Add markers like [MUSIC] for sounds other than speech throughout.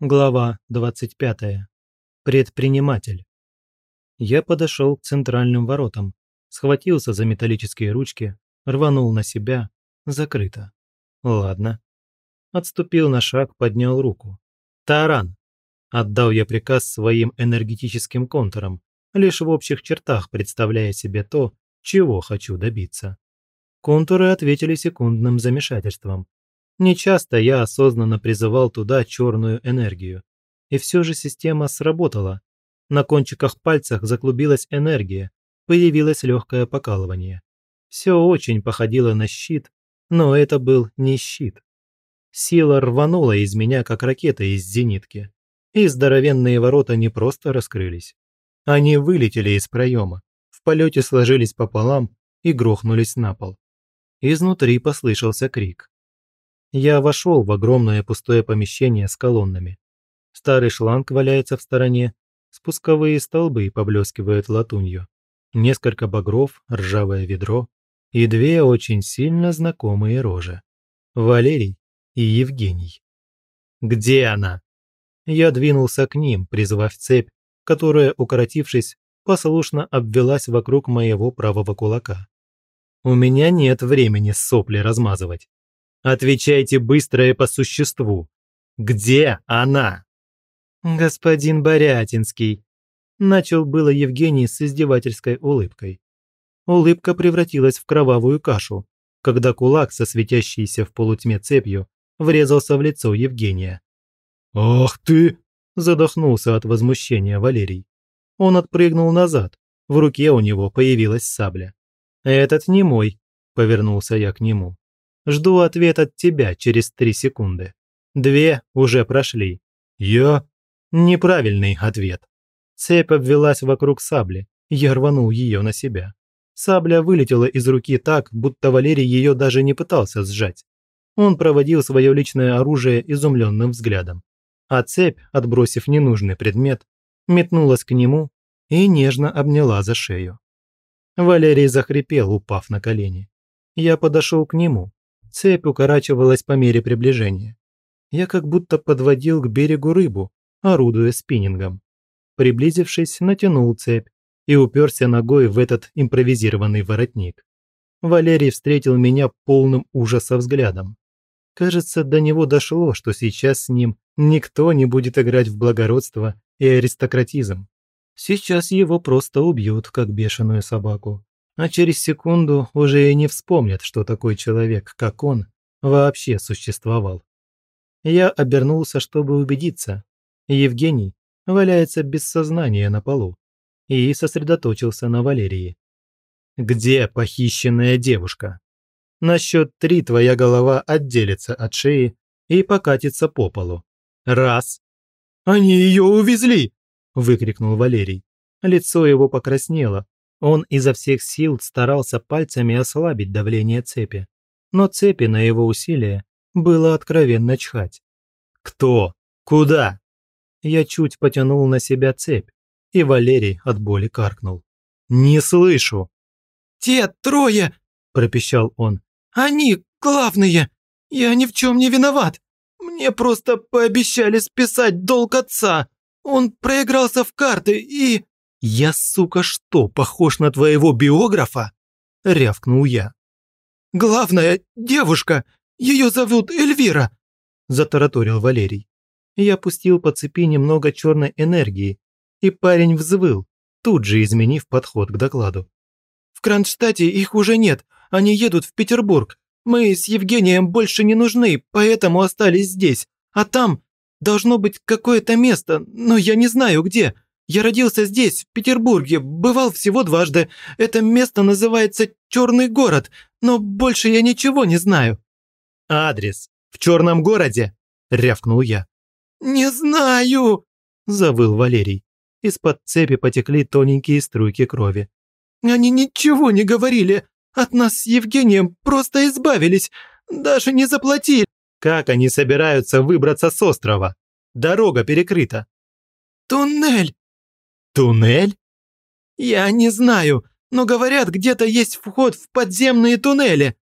Глава 25. Предприниматель. Я подошел к центральным воротам, схватился за металлические ручки, рванул на себя. Закрыто. Ладно. Отступил на шаг, поднял руку. Таран! Отдал я приказ своим энергетическим контурам, лишь в общих чертах представляя себе то, чего хочу добиться. Контуры ответили секундным замешательством. Нечасто я осознанно призывал туда черную энергию. И все же система сработала. На кончиках пальцах заклубилась энергия, появилось легкое покалывание. Все очень походило на щит, но это был не щит. Сила рванула из меня, как ракета из зенитки. И здоровенные ворота не просто раскрылись. Они вылетели из проема, в полете сложились пополам и грохнулись на пол. Изнутри послышался крик. Я вошел в огромное пустое помещение с колоннами. Старый шланг валяется в стороне, спусковые столбы поблескивают латунью. Несколько багров, ржавое ведро и две очень сильно знакомые рожи. Валерий и Евгений. «Где она?» Я двинулся к ним, призвав цепь, которая, укоротившись, послушно обвелась вокруг моего правого кулака. У меня нет времени сопли размазывать. Отвечайте быстро и по существу. Где она?» «Господин Борятинский», – начал было Евгений с издевательской улыбкой. Улыбка превратилась в кровавую кашу, когда кулак со светящейся в полутьме цепью врезался в лицо Евгения. «Ах ты!» – задохнулся от возмущения Валерий. Он отпрыгнул назад, в руке у него появилась сабля. «Этот не мой», – повернулся я к нему. Жду ответ от тебя через три секунды. Две уже прошли. Я? Неправильный ответ. Цепь обвелась вокруг сабли. Я рванул ее на себя. Сабля вылетела из руки так, будто Валерий ее даже не пытался сжать. Он проводил свое личное оружие изумленным взглядом. А цепь, отбросив ненужный предмет, метнулась к нему и нежно обняла за шею. Валерий захрипел, упав на колени. Я подошел к нему, Цепь укорачивалась по мере приближения. Я как будто подводил к берегу рыбу, орудуя спиннингом. Приблизившись, натянул цепь и уперся ногой в этот импровизированный воротник. Валерий встретил меня полным ужаса взглядом. Кажется, до него дошло, что сейчас с ним никто не будет играть в благородство и аристократизм. Сейчас его просто убьют, как бешеную собаку а через секунду уже и не вспомнят, что такой человек, как он, вообще существовал. Я обернулся, чтобы убедиться. Евгений валяется без сознания на полу и сосредоточился на Валерии. «Где похищенная девушка? На счет три твоя голова отделится от шеи и покатится по полу. Раз!» «Они ее увезли!» – выкрикнул Валерий. Лицо его покраснело, он изо всех сил старался пальцами ослабить давление цепи, но цепи на его усилия было откровенно чхать. «Кто? Куда?» Я чуть потянул на себя цепь, и Валерий от боли каркнул. «Не слышу!» «Те трое!» – пропищал он. «Они главные! Я ни в чем не виноват! Мне просто пообещали списать долг отца! Он проигрался в карты и...» «Я, сука, что, похож на твоего биографа?» – рявкнул я. «Главная девушка, ее зовут Эльвира», – затараторил Валерий. Я пустил по цепи немного черной энергии, и парень взвыл, тут же изменив подход к докладу. «В Кронштадте их уже нет, они едут в Петербург. Мы с Евгением больше не нужны, поэтому остались здесь. А там должно быть какое-то место, но я не знаю где. Я родился здесь, в Петербурге, бывал всего дважды. Это место называется Черный город, но больше я ничего не знаю». «Адрес в Черном городе?» – рявкнул я. «Не знаю!» – завыл Валерий. Из-под цепи потекли тоненькие струйки крови. «Они ничего не говорили. От нас с Евгением просто избавились. Даже не заплатили». «Как они собираются выбраться с острова? Дорога перекрыта». «Туннель!» Туннель? Я не знаю, но говорят, где-то есть вход в подземные туннели.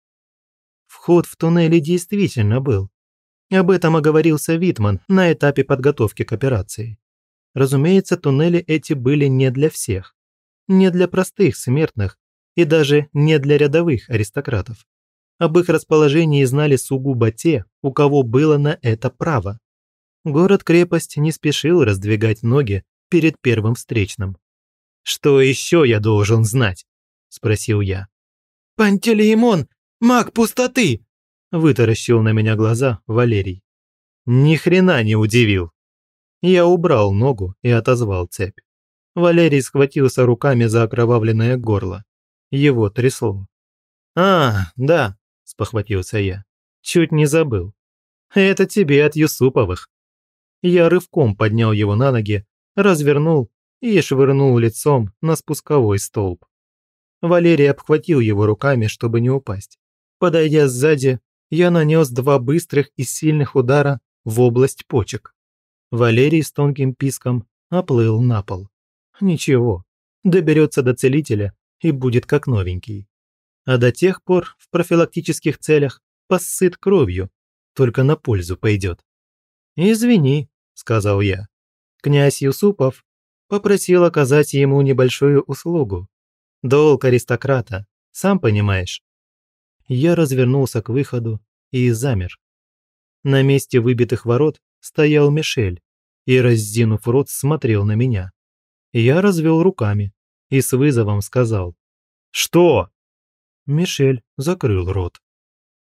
Вход в туннели действительно был. Об этом оговорился Витман на этапе подготовки к операции. Разумеется, туннели эти были не для всех. Не для простых смертных и даже не для рядовых аристократов. Об их расположении знали сугубо те, у кого было на это право. Город-крепость не спешил раздвигать ноги перед первым встречным. «Что еще я должен знать?» – спросил я. «Пантелеймон, маг пустоты!» – вытаращил на меня глаза Валерий. Ни хрена не удивил. Я убрал ногу и отозвал цепь. Валерий схватился руками за окровавленное горло. Его трясло. «А, да», – спохватился я. «Чуть не забыл. Это тебе от Юсуповых». Я рывком поднял его на ноги, развернул и швырнул лицом на спусковой столб. Валерий обхватил его руками, чтобы не упасть. Подойдя сзади, я нанес два быстрых и сильных удара в область почек. Валерий с тонким писком оплыл на пол. Ничего, доберется до целителя и будет как новенький. А до тех пор в профилактических целях поссыт кровью, только на пользу пойдет. «Извини», – сказал я. «Князь Юсупов попросил оказать ему небольшую услугу. Долг аристократа, сам понимаешь». Я развернулся к выходу и замер. На месте выбитых ворот стоял Мишель и, раззинув рот, смотрел на меня. Я развел руками и с вызовом сказал «Что?» Мишель закрыл рот.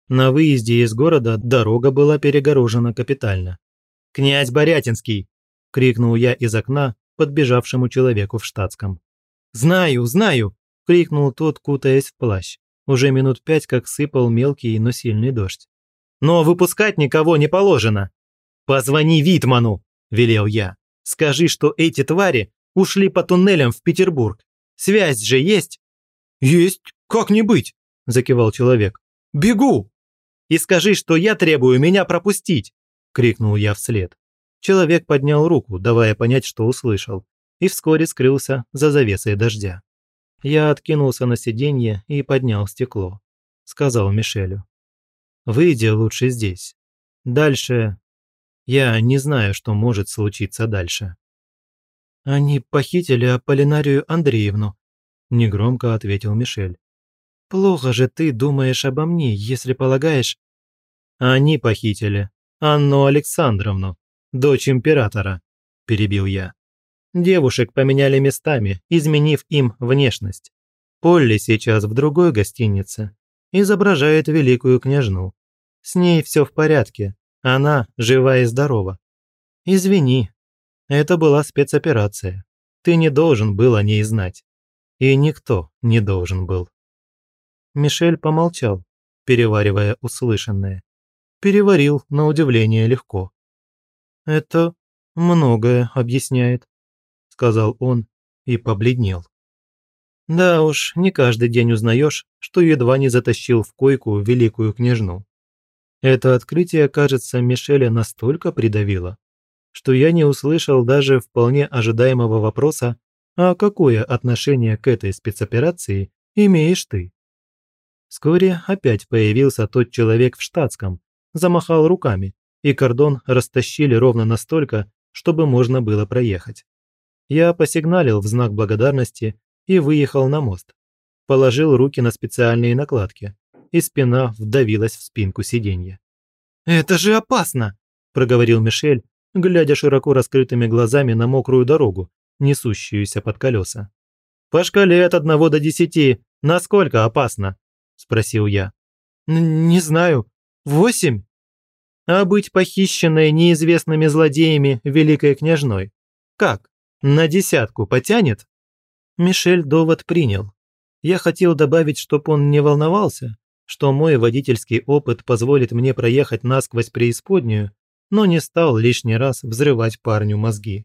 На выезде из города дорога была перегорожена капитально. «Князь Борятинский!» – крикнул я из окна подбежавшему человеку в штатском. «Знаю, знаю!» – крикнул тот, кутаясь в плащ. Уже минут пять как сыпал мелкий, но сильный дождь. «Но выпускать никого не положено!» «Позвони Витману!» – велел я. «Скажи, что эти твари ушли по туннелям в Петербург. Связь же есть?» «Есть, как не быть!» – закивал человек. «Бегу!» «И скажи, что я требую меня пропустить!» крикнул я вслед. Человек поднял руку, давая понять, что услышал, и вскоре скрылся за завесой дождя. Я откинулся на сиденье и поднял стекло. Сказал Мишелю. «Выйди лучше здесь. Дальше... Я не знаю, что может случиться дальше». «Они похитили Аполлинарию Андреевну», – негромко ответил Мишель. «Плохо же ты думаешь обо мне, если полагаешь...» «Они похитили», Анну Александровну, дочь императора», – перебил я. Девушек поменяли местами, изменив им внешность. Полли сейчас в другой гостинице. Изображает великую княжну. С ней все в порядке. Она жива и здорова. Извини, это была спецоперация. Ты не должен был о ней знать. И никто не должен был. Мишель помолчал, переваривая услышанное переварил на удивление легко. «Это многое объясняет», – сказал он и побледнел. Да уж, не каждый день узнаешь, что едва не затащил в койку великую княжну. Это открытие, кажется, Мишеля настолько придавило, что я не услышал даже вполне ожидаемого вопроса, а какое отношение к этой спецоперации имеешь ты? Вскоре опять появился тот человек в штатском, замахал руками, и кордон растащили ровно настолько, чтобы можно было проехать. Я посигналил в знак благодарности и выехал на мост. Положил руки на специальные накладки, и спина вдавилась в спинку сиденья. «Это же опасно!» – проговорил Мишель, глядя широко раскрытыми глазами на мокрую дорогу, несущуюся под колеса. «По шкале от одного до десяти, насколько опасно?» – спросил я. «Не знаю. Восемь?» А быть похищенной неизвестными злодеями великой княжной. Как? На десятку потянет? Мишель довод принял. Я хотел добавить, чтоб он не волновался, что мой водительский опыт позволит мне проехать насквозь преисподнюю, но не стал лишний раз взрывать парню мозги.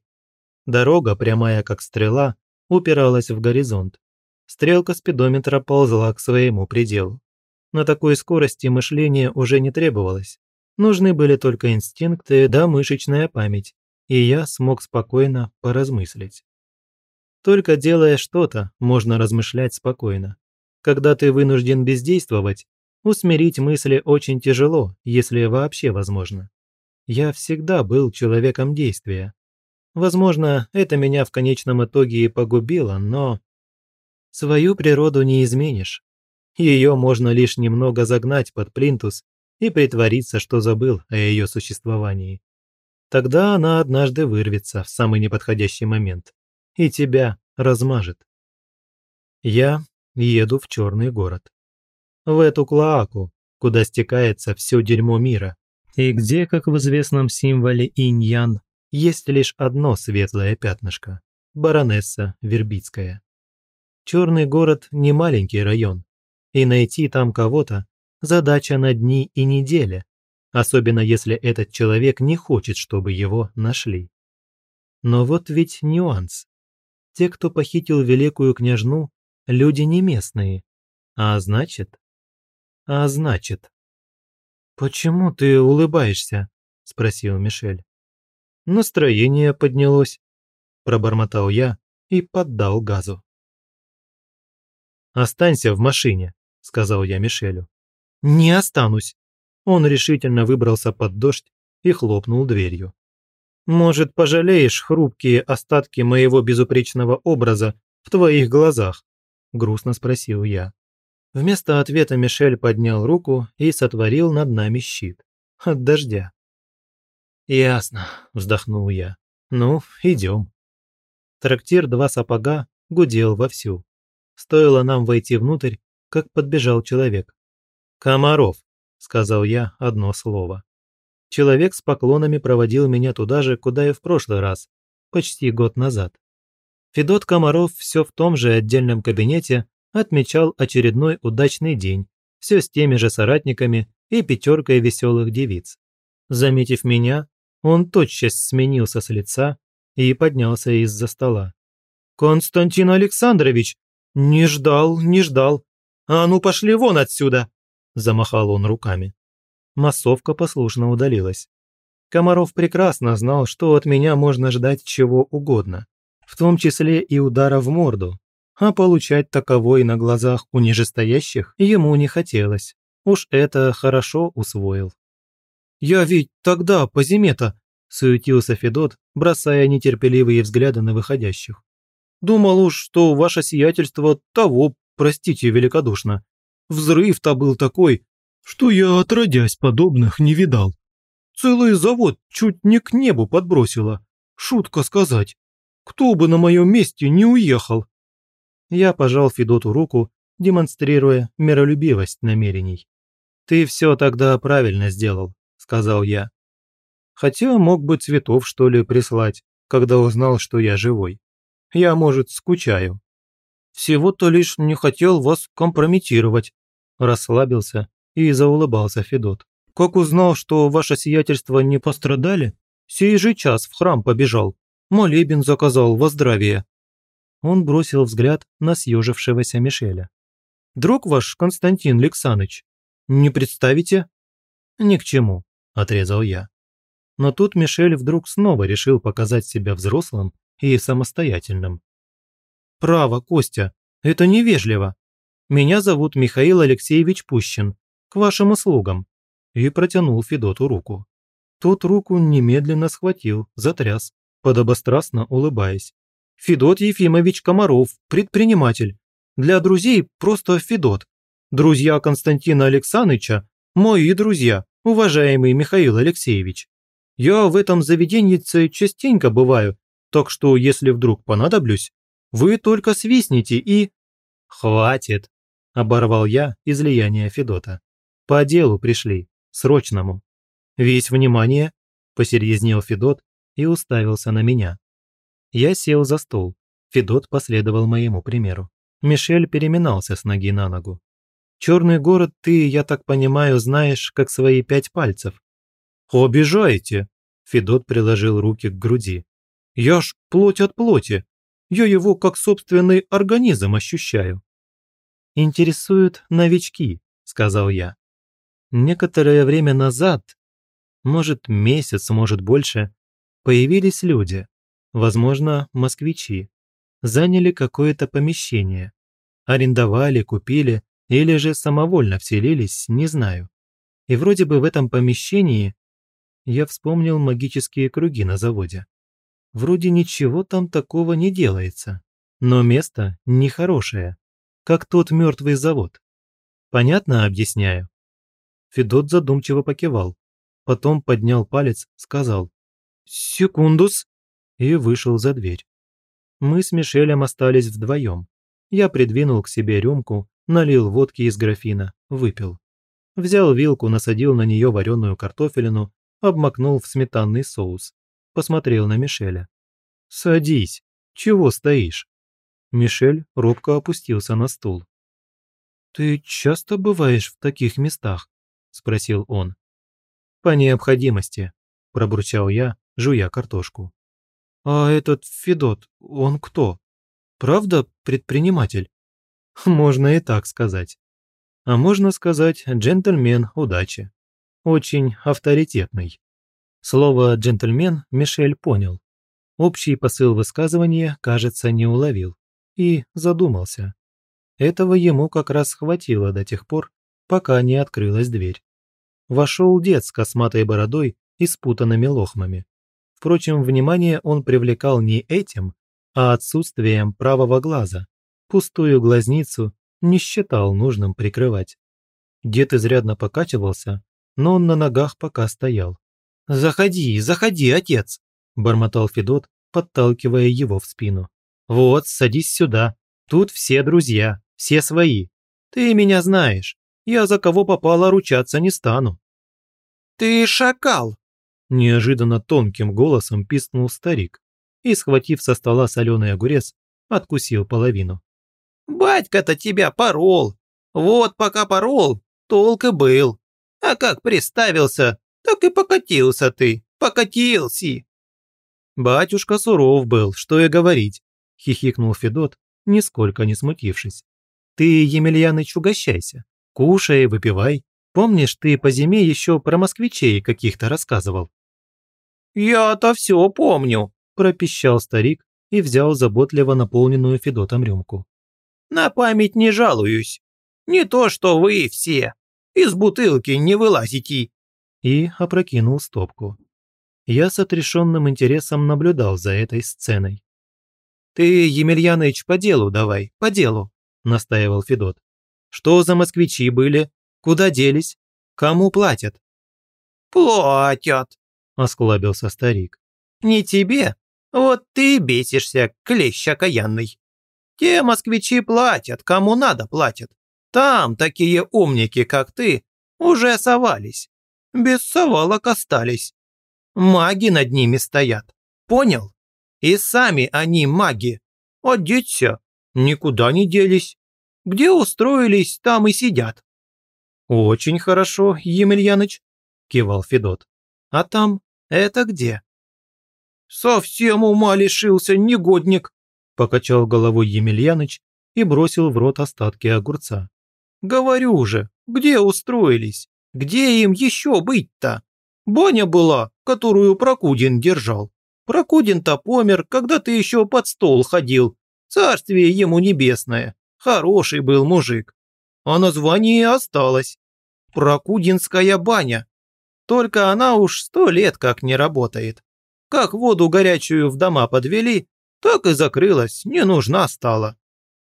Дорога, прямая как стрела, упиралась в горизонт. Стрелка спидометра ползла к своему пределу. На такой скорости мышление уже не требовалось. Нужны были только инстинкты да мышечная память, и я смог спокойно поразмыслить. Только делая что-то, можно размышлять спокойно. Когда ты вынужден бездействовать, усмирить мысли очень тяжело, если вообще возможно. Я всегда был человеком действия. Возможно, это меня в конечном итоге и погубило, но... Свою природу не изменишь. Ее можно лишь немного загнать под плинтус и притвориться, что забыл о ее существовании. Тогда она однажды вырвется в самый неподходящий момент и тебя размажет. Я еду в черный город. В эту клоаку, куда стекается все дерьмо мира, и где, как в известном символе инь-ян, есть лишь одно светлое пятнышко – баронесса Вербицкая. Черный город – не маленький район, и найти там кого-то – задача на дни и недели, особенно если этот человек не хочет, чтобы его нашли. Но вот ведь нюанс. Те, кто похитил великую княжну, люди не местные. А значит? А значит. «Почему ты улыбаешься?» – спросил Мишель. «Настроение поднялось», – пробормотал я и поддал газу. «Останься в машине», – сказал я Мишелю. «Не останусь». Он решительно выбрался под дождь и хлопнул дверью. «Может, пожалеешь хрупкие остатки моего безупречного образа в твоих глазах?» – грустно спросил я. Вместо ответа Мишель поднял руку и сотворил над нами щит. От дождя. «Ясно», – вздохнул я. «Ну, идем». Трактир «Два сапога» гудел вовсю. Стоило нам войти внутрь, как подбежал человек. «Комаров», – сказал я одно слово. Человек с поклонами проводил меня туда же, куда и в прошлый раз, почти год назад. Федот Комаров все в том же отдельном кабинете отмечал очередной удачный день, все с теми же соратниками и пятеркой веселых девиц. Заметив меня, он тотчас сменился с лица и поднялся из-за стола. «Константин Александрович! Не ждал, не ждал! А ну пошли вон отсюда!» Замахал он руками. Массовка послушно удалилась. Комаров прекрасно знал, что от меня можно ждать чего угодно, в том числе и удара в морду, а получать таковой на глазах у нижестоящих ему не хотелось. Уж это хорошо усвоил. «Я ведь тогда по зиме-то», – суетился Федот, бросая нетерпеливые взгляды на выходящих. «Думал уж, что ваше сиятельство того, простите великодушно. Взрыв-то был такой, что я отродясь подобных не видал. Целый завод чуть не к небу подбросило. Шутка сказать. Кто бы на моем месте не уехал?» Я пожал Федоту руку, демонстрируя миролюбивость намерений. «Ты все тогда правильно сделал», – сказал я. «Хотя мог бы цветов, что ли, прислать, когда узнал, что я живой. Я, может, скучаю». «Всего-то лишь не хотел вас компрометировать», – расслабился и заулыбался Федот. «Как узнал, что ваше сиятельство не пострадали, сей же час в храм побежал, молебен заказал во здравие, он бросил взгляд на съежившегося Мишеля. «Друг ваш, Константин Александрович, не представите?» «Ни к чему», – отрезал я. Но тут Мишель вдруг снова решил показать себя взрослым и самостоятельным. «Право, Костя, это невежливо. Меня зовут Михаил Алексеевич Пущин. К вашим услугам». И протянул Федоту руку. Тот руку немедленно схватил, затряс, подобострастно улыбаясь. Федот Ефимович Комаров, предприниматель. Для друзей просто Федот. Друзья Константина Александровича – мои друзья, уважаемый Михаил Алексеевич. Я в этом заведении частенько бываю, так что если вдруг понадоблюсь, вы только свистните и... Хватит, оборвал я излияние Федота. По делу пришли, срочному. Весь внимание, посерьезнел Федот и уставился на меня. Я сел за стол. Федот последовал моему примеру. Мишель переминался с ноги на ногу. «Черный город ты, я так понимаю, знаешь, как свои пять пальцев». «Обижаете!» Федот приложил руки к груди. «Я ж плоть от плоти. Я его как собственный организм ощущаю». «Интересуют новички», – сказал я. Некоторое время назад, может месяц, может больше, появились люди, возможно, москвичи, заняли какое-то помещение. Арендовали, купили или же самовольно вселились, не знаю. И вроде бы в этом помещении Я вспомнил магические круги на заводе. Вроде ничего там такого не делается, но место нехорошее, как тот мертвый завод. Понятно объясняю? Федот задумчиво покивал, потом поднял палец, сказал «Секундус» и вышел за дверь. Мы с Мишелем остались вдвоем. Я придвинул к себе рюмку, налил водки из графина, выпил. Взял вилку, насадил на нее вареную картофелину, обмакнул в сметанный соус. Посмотрел на Мишеля. «Садись. Чего стоишь?» Мишель робко опустился на стул. «Ты часто бываешь в таких местах?» – спросил он. «По необходимости», – пробурчал я, жуя картошку. «А этот Федот, он кто? Правда предприниматель?» [LAUGHS] «Можно и так сказать. А можно сказать джентльмен удачи. Очень авторитетный». Слово «джентльмен» Мишель понял. Общий посыл высказывания, кажется, не уловил. И задумался. Этого ему как раз хватило до тех пор, пока не открылась дверь. Вошел дед с косматой бородой и спутанными лохмами. Впрочем, внимание он привлекал не этим, а отсутствием правого глаза. Пустую глазницу не считал нужным прикрывать. Дед изрядно покачивался, но он на ногах пока стоял. «Заходи, заходи, отец!» – бормотал Федот, подталкивая его в спину. «Вот, садись сюда. Тут все друзья. Все свои. Ты меня знаешь. Я за кого попало ручаться не стану». «Ты шакал!» Неожиданно тонким голосом пискнул старик и, схватив со стола соленый огурец, откусил половину. «Батька-то тебя порол. Вот пока порол, толк и был. А как приставился, так и покатился ты. Покатился!» «Батюшка суров был, что и говорить», – хихикнул Федот, нисколько не смутившись. Ты, Емельяныч, угощайся. Кушай, выпивай. Помнишь, ты по зиме еще про москвичей каких-то рассказывал?» «Я-то все помню», – пропищал старик и взял заботливо наполненную Федотом рюмку. «На память не жалуюсь. Не то, что вы все. Из бутылки не вылазите». И опрокинул стопку. Я с отрешенным интересом наблюдал за этой сценой. «Ты, Емельяныч, по делу давай, по делу», – настаивал Федот. «Что за москвичи были? Куда делись? Кому платят?» «Платят», – осклабился старик. «Не тебе? Вот ты бесишься, клещ окаянный. Те москвичи платят, кому надо платят. Там такие умники, как ты, уже совались. Без совалок остались. Маги над ними стоят. Понял? И сами они маги. Одеться, никуда не делись. Где устроились, там и сидят». «Очень хорошо, Емельяныч», – кивал Федот. «А там это где?» «Совсем ума лишился, негодник», – покачал головой Емельяныч и бросил в рот остатки огурца. «Говорю же, где устроились? Где им еще быть-то? Баня была, которую Прокудин держал. Прокудин-то помер, когда ты еще под стол ходил. Царствие ему небесное. Хороший был мужик. А название осталось. Прокудинская баня. Только она уж сто лет как не работает. Как воду горячую в дома подвели, так и закрылась, не нужна стала.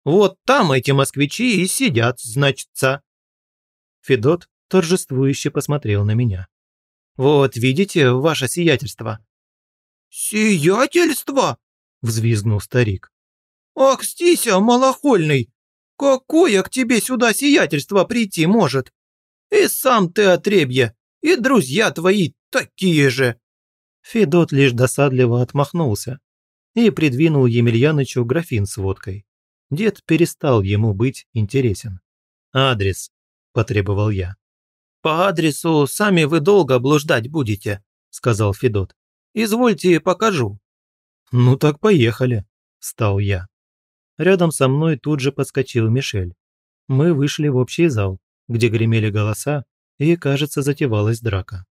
Вот там эти москвичи и сидят, значится. Федот торжествующе посмотрел на меня. «Вот видите, ваше сиятельство, «Сиятельство!» – взвизгнул старик. «Ах, Стися, малохольный! Какое к тебе сюда сиятельство прийти может? И сам ты отребья, и друзья твои такие же!» Федот лишь досадливо отмахнулся и придвинул Емельянычу графин с водкой. Дед перестал ему быть интересен. «Адрес», – потребовал я. «По адресу сами вы долго блуждать будете», – сказал Федот. Извольте, покажу». «Ну так поехали», – стал я. Рядом со мной тут же подскочил Мишель. Мы вышли в общий зал, где гремели голоса, и, кажется, затевалась драка.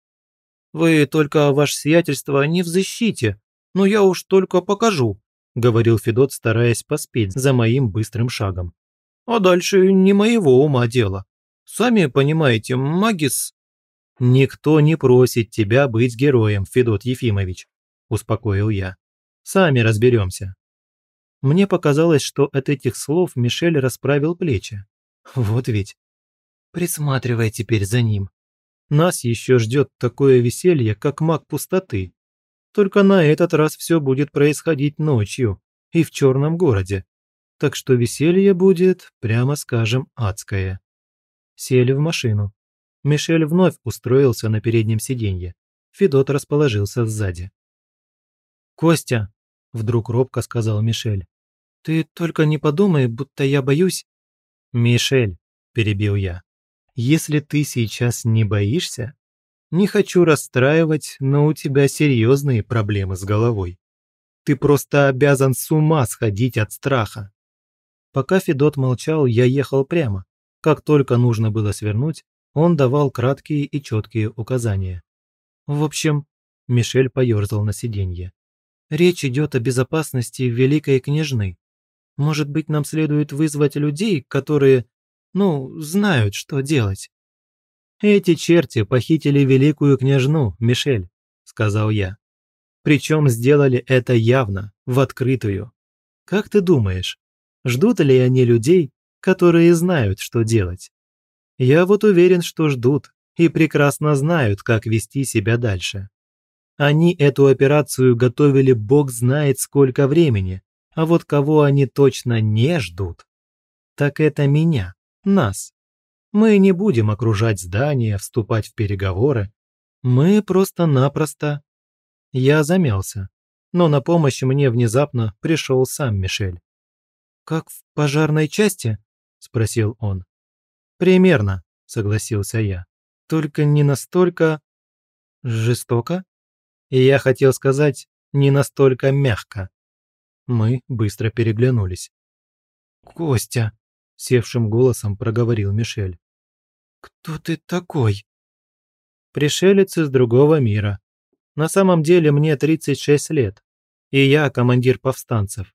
«Вы только, ваше сиятельство, не взыщите, но я уж только покажу», – говорил Федот, стараясь поспеть за моим быстрым шагом. «А дальше не моего ума дело. Сами понимаете, магис...» «Никто не просит тебя быть героем, Федот Ефимович», – успокоил я. «Сами разберемся». Мне показалось, что от этих слов Мишель расправил плечи. Вот ведь. Присматривай теперь за ним. Нас еще ждет такое веселье, как маг пустоты. Только на этот раз все будет происходить ночью и в черном городе. Так что веселье будет, прямо скажем, адское. Сели в машину. Мишель вновь устроился на переднем сиденье. Федот расположился сзади. «Костя», – вдруг робко сказал Мишель, – «ты только не подумай, будто я боюсь». «Мишель», – перебил я, – «если ты сейчас не боишься, не хочу расстраивать, но у тебя серьезные проблемы с головой. Ты просто обязан с ума сходить от страха». Пока Федот молчал, я ехал прямо. Как только нужно было свернуть, он давал краткие и четкие указания. В общем, Мишель поерзал на сиденье. Речь идет о безопасности великой княжны. Может быть, нам следует вызвать людей, которые, ну, знают, что делать. Эти черти похитили великую княжну, Мишель, сказал я. Причем сделали это явно, в открытую. Как ты думаешь, ждут ли они людей, которые знают, что делать? Я вот уверен, что ждут и прекрасно знают, как вести себя дальше. Они эту операцию готовили бог знает сколько времени, а вот кого они точно не ждут, так это меня, нас. Мы не будем окружать здания, вступать в переговоры. Мы просто-напросто... Я замялся, но на помощь мне внезапно пришел сам Мишель. «Как в пожарной части?» – спросил он. «Примерно», – согласился я. «Только не настолько... жестоко?» И я хотел сказать, не настолько мягко. Мы быстро переглянулись. «Костя», – севшим голосом проговорил Мишель. «Кто ты такой?» «Пришелец из другого мира. На самом деле мне 36 лет, и я командир повстанцев».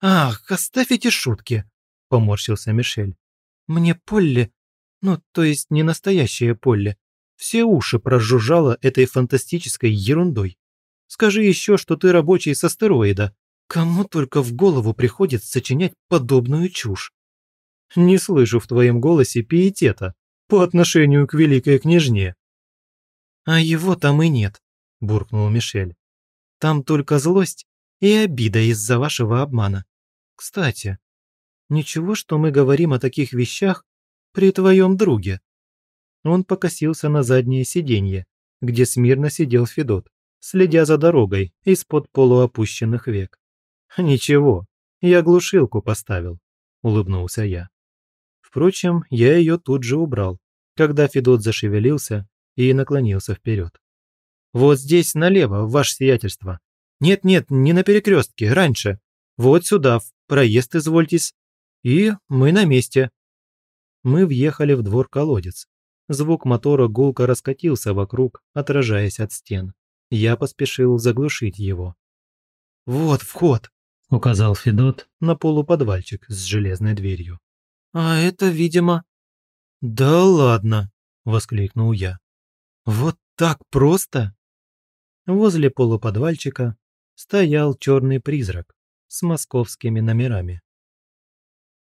«Ах, оставь эти шутки», – поморщился Мишель. Мне Полли, ну, то есть не настоящая Полли, все уши прожужжала этой фантастической ерундой. Скажи еще, что ты рабочий с астероида. Кому только в голову приходит сочинять подобную чушь? Не слышу в твоем голосе пиетета по отношению к великой княжне. А его там и нет, буркнул Мишель. Там только злость и обида из-за вашего обмана. Кстати, Ничего, что мы говорим о таких вещах при твоем друге». Он покосился на заднее сиденье, где смирно сидел Федот, следя за дорогой из-под полуопущенных век. «Ничего, я глушилку поставил», – улыбнулся я. Впрочем, я ее тут же убрал, когда Федот зашевелился и наклонился вперед. «Вот здесь налево, ваше сиятельство. Нет-нет, не на перекрестке, раньше. Вот сюда, в проезд извольтесь. И мы на месте. Мы въехали в двор-колодец. Звук мотора гулко раскатился вокруг, отражаясь от стен. Я поспешил заглушить его. «Вот вход», – указал Федот на полуподвальчик с железной дверью. «А это, видимо...» «Да ладно!» – воскликнул я. «Вот так просто?» Возле полуподвальчика стоял черный призрак с московскими номерами.